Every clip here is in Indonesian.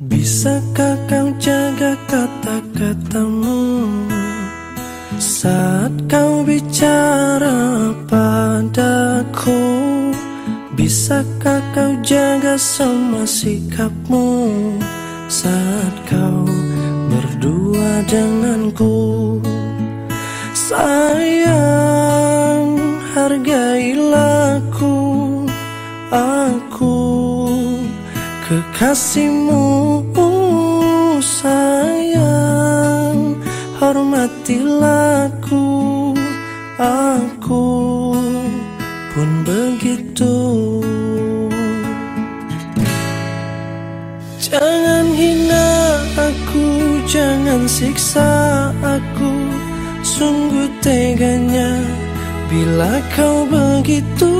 Bisakah kau jaga kata-katamu? Saat kau bicara padaku Bisakah kau jaga semua sikapmu? Saat kau berdua denganku Sayang hargailah kekasihmu sayang. Hormatilah aku Aku pun begitu. Jangan hina aku Jangan siksa aku. Sungguh teganya Bila kau begitu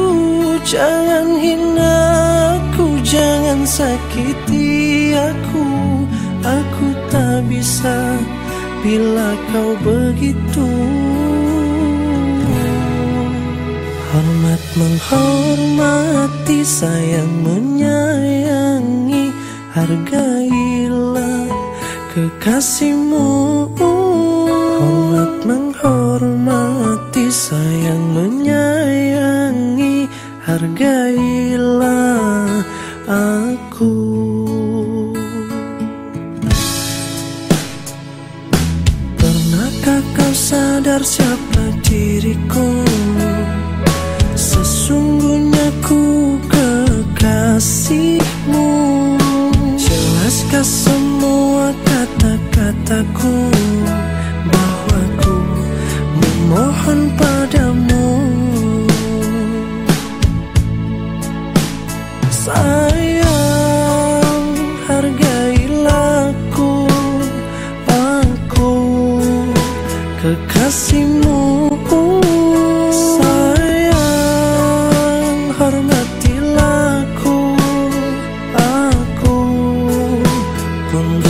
Jangan hina sakiti aku Aku tak bisa Bila kau begitu. Hormat menghormati Sayang menyayangi Hargailah kekasihmu. Hormat menghormati Sayang menyayangi Hargailah sadar siapa diriku? Sesungguhnya ku kekasihmu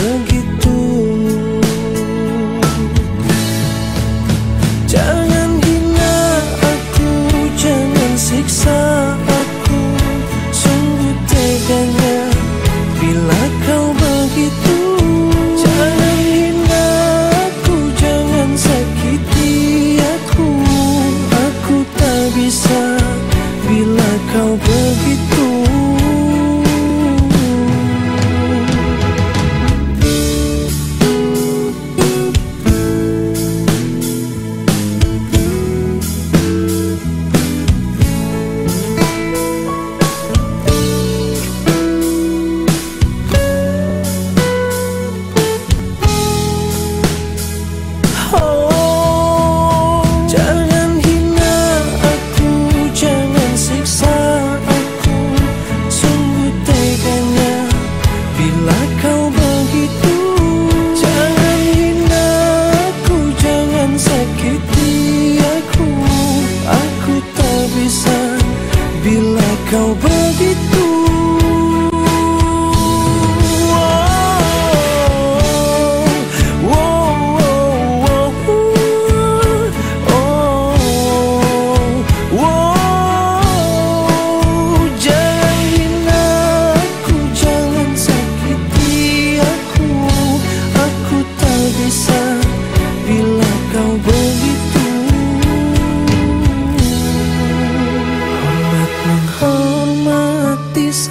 begitu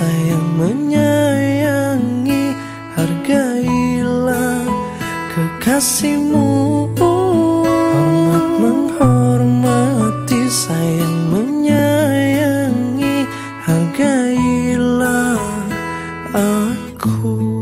sayang menyayangi hargailah kekasihmu. Hormat menghormati sayang menyayangi hargailah aku.